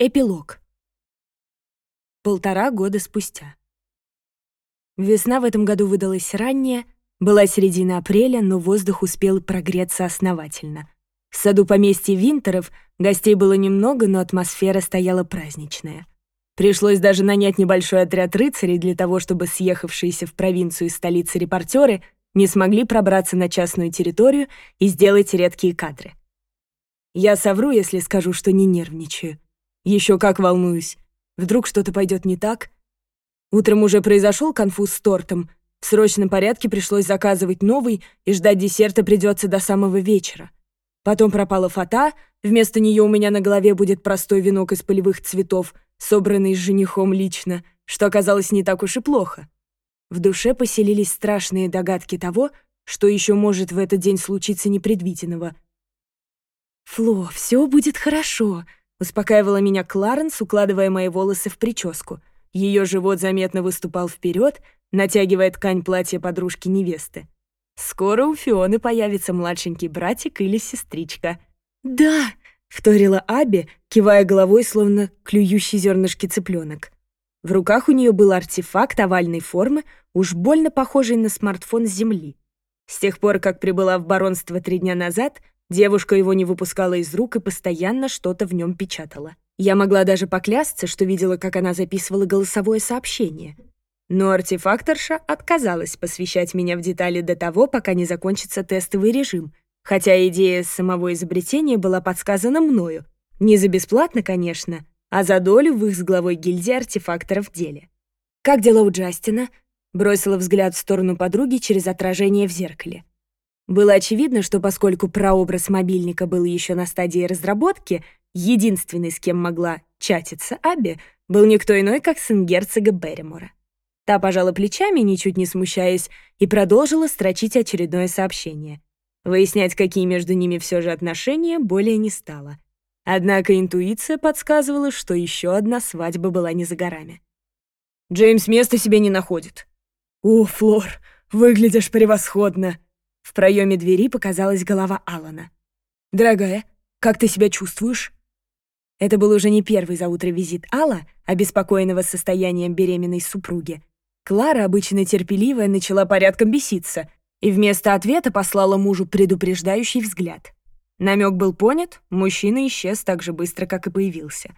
Эпилог. Полтора года спустя. Весна в этом году выдалась ранняя, была середина апреля, но воздух успел прогреться основательно. В саду поместья Винтеров гостей было немного, но атмосфера стояла праздничная. Пришлось даже нанять небольшой отряд рыцарей для того, чтобы съехавшиеся в провинцию из столицы репортеры не смогли пробраться на частную территорию и сделать редкие кадры. Я совру, если скажу, что не нервничаю. Еще как волнуюсь. Вдруг что-то пойдет не так? Утром уже произошел конфуз с тортом. В срочном порядке пришлось заказывать новый, и ждать десерта придется до самого вечера. Потом пропала фата, вместо нее у меня на голове будет простой венок из полевых цветов, собранный с женихом лично, что оказалось не так уж и плохо. В душе поселились страшные догадки того, что еще может в этот день случиться непредвиденного. «Фло, все будет хорошо», Успокаивала меня Кларенс, укладывая мои волосы в прическу. Ее живот заметно выступал вперед, натягивая ткань платья подружки-невесты. «Скоро у Фионы появится младшенький братик или сестричка». «Да!» — вторила Аби, кивая головой, словно клюющий зернышки цыпленок. В руках у нее был артефакт овальной формы, уж больно похожий на смартфон земли. С тех пор, как прибыла в баронство три дня назад, Девушка его не выпускала из рук и постоянно что-то в нем печатала. Я могла даже поклясться, что видела, как она записывала голосовое сообщение. Но артефакторша отказалась посвящать меня в детали до того, пока не закончится тестовый режим, хотя идея самого изобретения была подсказана мною. Не за бесплатно, конечно, а за долю в их с главой гильдии артефакторов деле. «Как дела у Джастина?» — бросила взгляд в сторону подруги через отражение в зеркале. Было очевидно, что поскольку прообраз мобильника был еще на стадии разработки, единственный, с кем могла чатиться Абби, был никто иной, как сын герцога Берримора. Та пожала плечами, ничуть не смущаясь, и продолжила строчить очередное сообщение. Выяснять, какие между ними все же отношения, более не стало. Однако интуиция подсказывала, что еще одна свадьба была не за горами. «Джеймс места себе не находит». «О, Флор, выглядишь превосходно!» В проеме двери показалась голова Алана. «Дорогая, как ты себя чувствуешь?» Это был уже не первый за утро визит Алла, обеспокоенного состоянием беременной супруги. Клара, обычно терпеливая, начала порядком беситься и вместо ответа послала мужу предупреждающий взгляд. Намек был понят, мужчина исчез так же быстро, как и появился.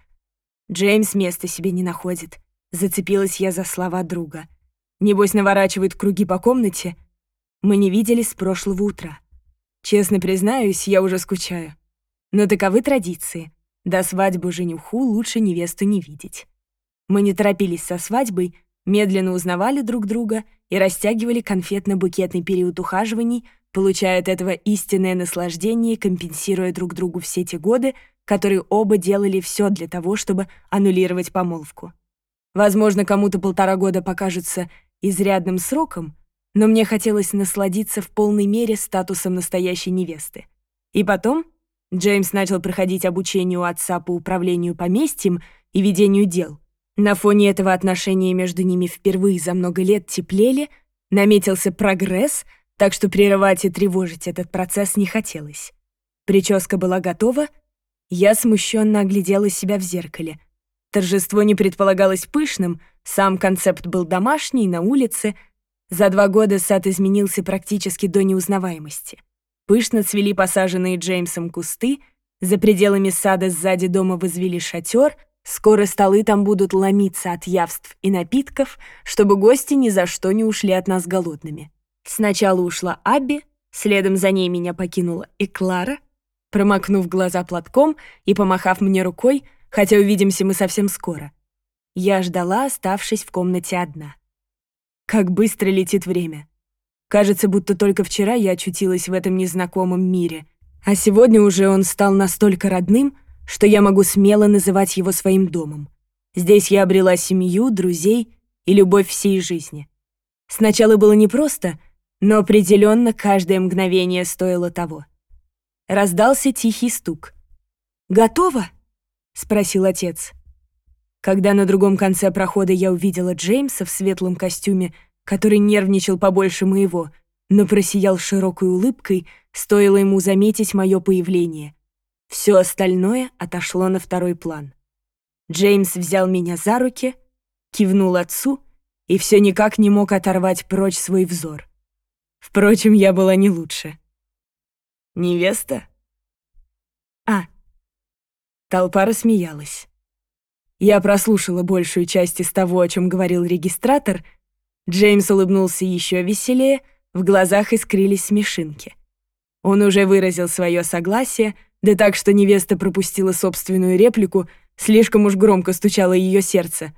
«Джеймс места себе не находит», — зацепилась я за слова друга. «Небось наворачивает круги по комнате», мы не виделись с прошлого утра. Честно признаюсь, я уже скучаю. Но таковы традиции. До свадьбы жениху лучше невесту не видеть. Мы не торопились со свадьбой, медленно узнавали друг друга и растягивали конфетно-букетный период ухаживаний, получая от этого истинное наслаждение, компенсируя друг другу все те годы, которые оба делали все для того, чтобы аннулировать помолвку. Возможно, кому-то полтора года покажется изрядным сроком, но мне хотелось насладиться в полной мере статусом настоящей невесты. И потом Джеймс начал проходить обучение у отца по управлению поместьем и ведению дел. На фоне этого отношения между ними впервые за много лет теплели, наметился прогресс, так что прерывать и тревожить этот процесс не хотелось. Прическа была готова, я смущенно оглядела себя в зеркале. Торжество не предполагалось пышным, сам концепт был домашний, на улице — за два года сад изменился практически до неузнаваемости. Пышно цвели посаженные Джеймсом кусты, за пределами сада сзади дома возвели шатер, скоро столы там будут ломиться от явств и напитков, чтобы гости ни за что не ушли от нас голодными. Сначала ушла Абби, следом за ней меня покинула и Клара. Промокнув глаза платком и помахав мне рукой, хотя увидимся мы совсем скоро, я ждала, оставшись в комнате одна. Как быстро летит время. Кажется, будто только вчера я очутилась в этом незнакомом мире, а сегодня уже он стал настолько родным, что я могу смело называть его своим домом. Здесь я обрела семью, друзей и любовь всей жизни. Сначала было непросто, но определенно каждое мгновение стоило того. Раздался тихий стук. «Готово?» — спросил отец. Когда на другом конце прохода я увидела Джеймса в светлом костюме, который нервничал побольше моего, но просиял широкой улыбкой, стоило ему заметить мое появление. Все остальное отошло на второй план. Джеймс взял меня за руки, кивнул отцу и все никак не мог оторвать прочь свой взор. Впрочем, я была не лучше. «Невеста?» «А». Толпа рассмеялась. Я прослушала большую часть из того, о чем говорил регистратор. Джеймс улыбнулся еще веселее, в глазах искрились смешинки. Он уже выразил свое согласие, да так, что невеста пропустила собственную реплику, слишком уж громко стучало ее сердце.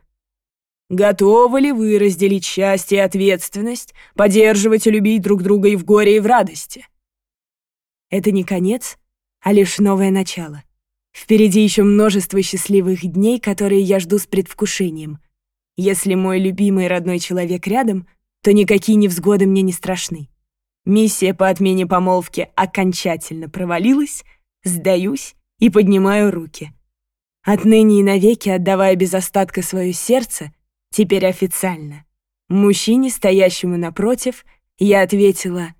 «Готовы ли вы разделить счастье и ответственность, поддерживать и любить друг друга и в горе, и в радости?» Это не конец, а лишь новое начало. Впереди еще множество счастливых дней, которые я жду с предвкушением. Если мой любимый родной человек рядом, то никакие невзгоды мне не страшны. Миссия по отмене помолвки окончательно провалилась, сдаюсь и поднимаю руки. Отныне и навеки отдавая без остатка свое сердце, теперь официально. Мужчине, стоящему напротив, я ответила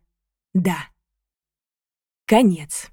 «да». Конец.